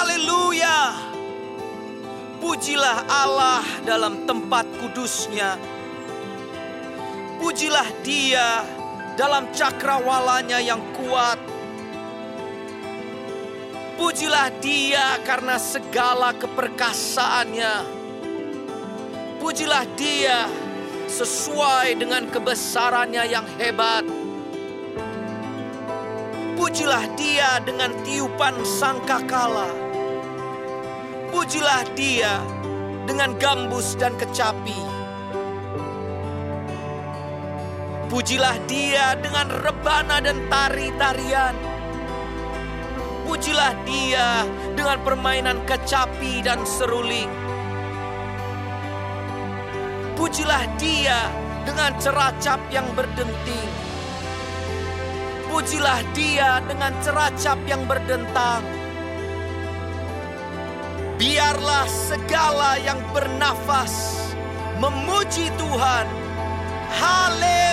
Haleluya! Pujilah Allah dalam tempat kudusnya. Pujilah dia dalam cakrawalanya yang kuat. Pujilah dia karena segala keperkasaannya. Pujilah dia sesuai dengan kebesarannya yang hebat. Pujilah dia dengan tiupan sangkakala. Pujilah dia dengan gambus dan kecapi. Pujilah dia dengan rebana dan tari-tarian. Pujilah dia dengan permainan kecapi dan seruling. Pujilah dia dengan ceracap yang berdenting. Pujilah dia dengan ceracap yang berdentang. Biarlah segala yang bernafas memuji Tuhan. Haleluya.